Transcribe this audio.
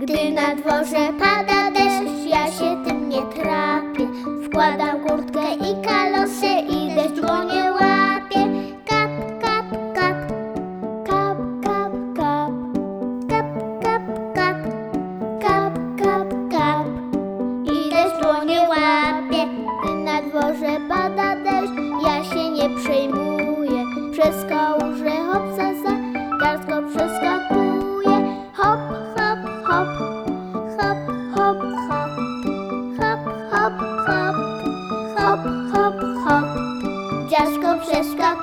Gdy na dworze pada deszcz, ja się tym nie trapię Wkładam kurtkę i kalosy i deszcz go nie łapię Kap, kap, kap, kap, kap, kap Kap, kap, kap, kap, kap, kap I deszcz go nie łapie Gdy na dworze pada deszcz, ja się nie przejmuję Przez kałużę hopsa za, garstką Francesca.